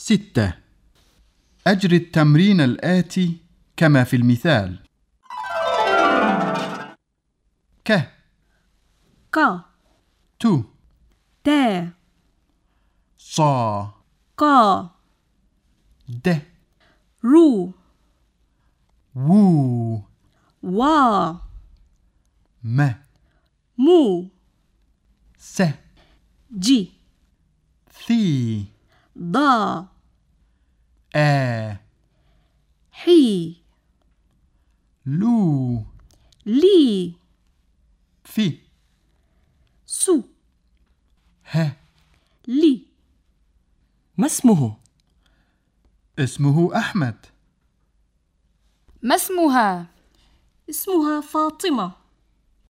ستة. أجري التمرين الآتي كما في المثال. ك. ق تو ت. صا ق. د. رو وو وا م. مو س. جي ثي ضا آ. حي. لو. لي. في. سو. ه. لي. ما اسمه؟ اسمه أحمد. ما اسمها؟ اسمها فاطمة.